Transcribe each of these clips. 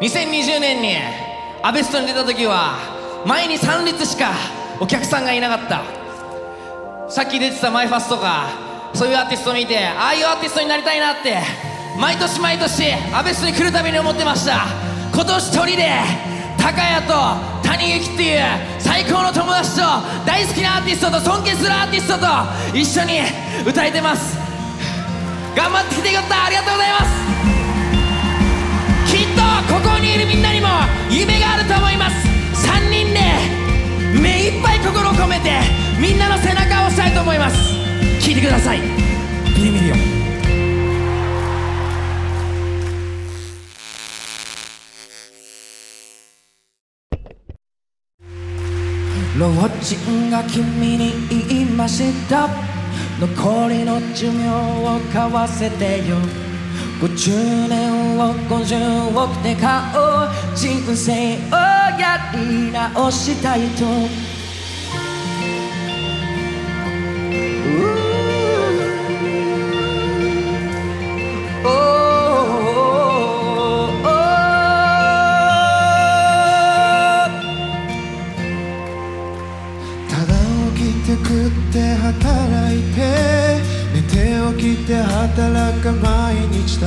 2020年にアベストに出た時は前に3列しかお客さんがいなかった。さっき出てたマイファスとかそういうアーティスト見てああいうアーティストになりたいなって毎年毎年アベストに来るたびに思ってました。今年一人で高谷と谷幸っていう最高の友達と大好きなアーティストと尊敬するアーティストと一緒に歌えてます。頑張ってきてくれたありがとうございます。きっとここにいるみんなにも夢があると思います。3人で目いっぱい心を込めてみんなの背中を押したいと思います。聞いてください。ビリミリオン老人が君に言いました。残りの寿命を買わせてよ。50年を50億で買おう。人生をやり直したいと。て食って働いて寝て起きて働く毎日だ。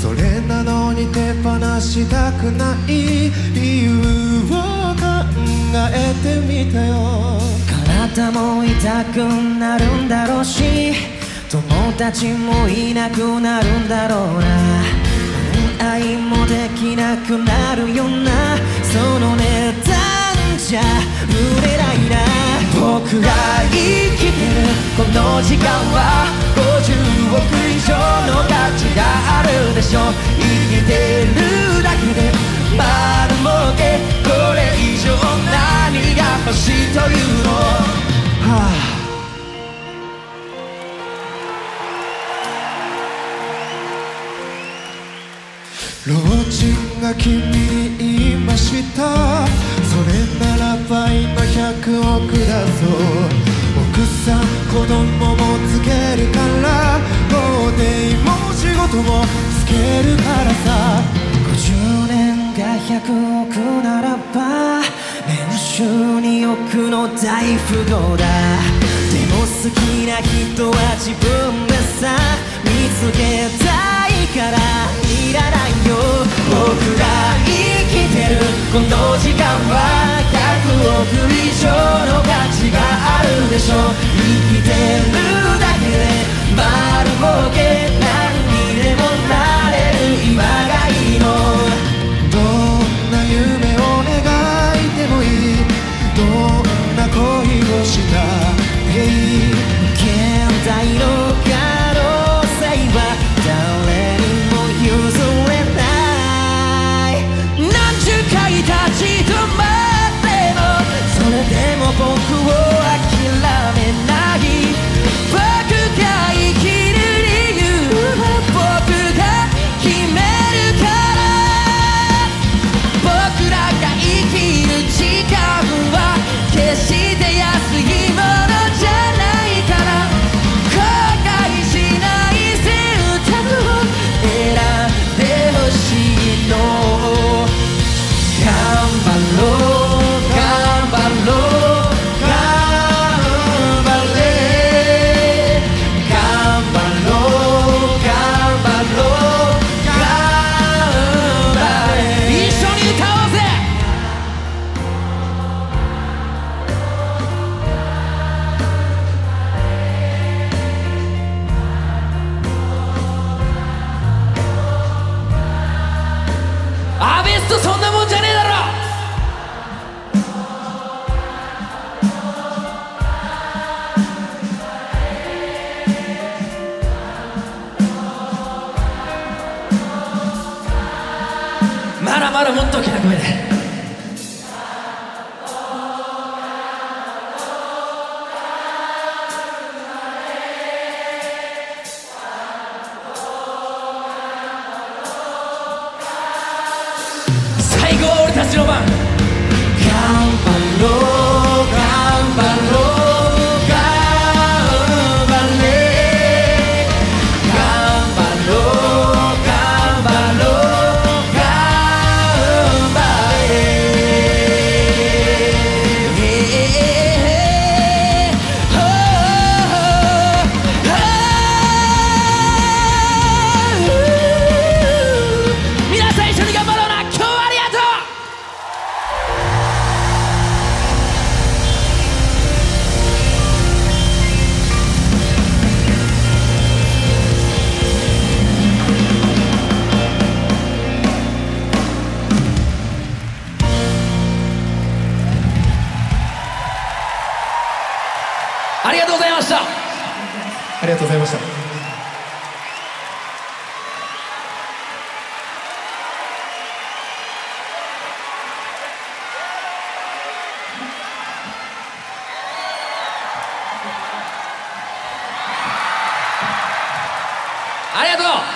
それなのに手放したくない理由を考えてみたよ。体も痛くなるんだろうし友達もいなくなるんだろうな。恋愛もできなくなるよな。その値段じゃ売れない。僕が生きてるこの時間は50億以上の価値があるでしょ生きてるだけで丸儲けこれ以上何が欲しいというの？はあ。老人が君に言いました。の100億だぞ奥さん子供もつけるから法廷も仕事もつけるからさ50年が100億ならば年収2億の大富豪だ。でも好きな人は自分でさ見つけた。ょ生きてるだけで丸儲け何にでもなれる今がいいのどんな夢を願いてもいいどんな恋をしたまだまだもっと大きな声で最後は俺たちの番。ありがとうございました。ありがとう。